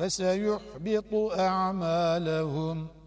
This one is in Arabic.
وسيحبط أعمالهم.